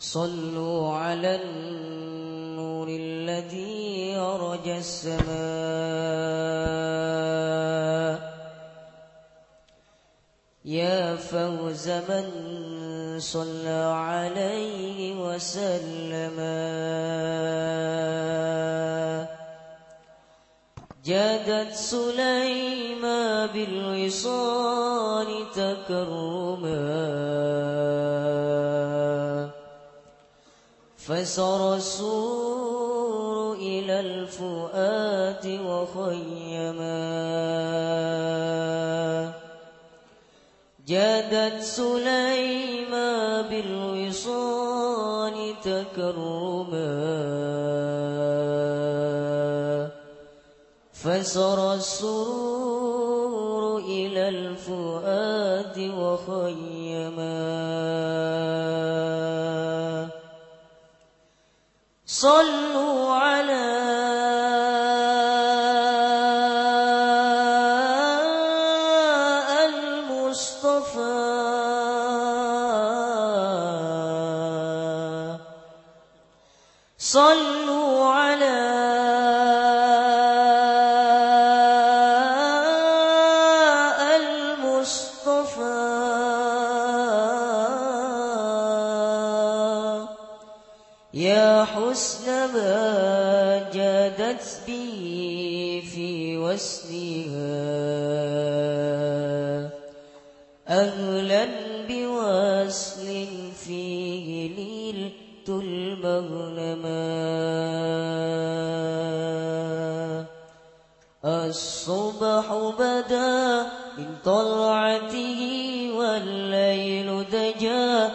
صلوا على النور الذي أرجى السماء. يا فوز من صلى عليه وسلم. جادت سليما بالوصال تكرما. فسر السور إلى الفؤاد وخيما جادت سليما بالوصال تكرما. فسر السرور إلى الفؤاد وخيما صلوا على المصطفى. صلوا يا حسن ما جادت به في وسنها. أهلا بوصل فيه نلت المغنما. الصبح بدا من طلعته والليل دجا.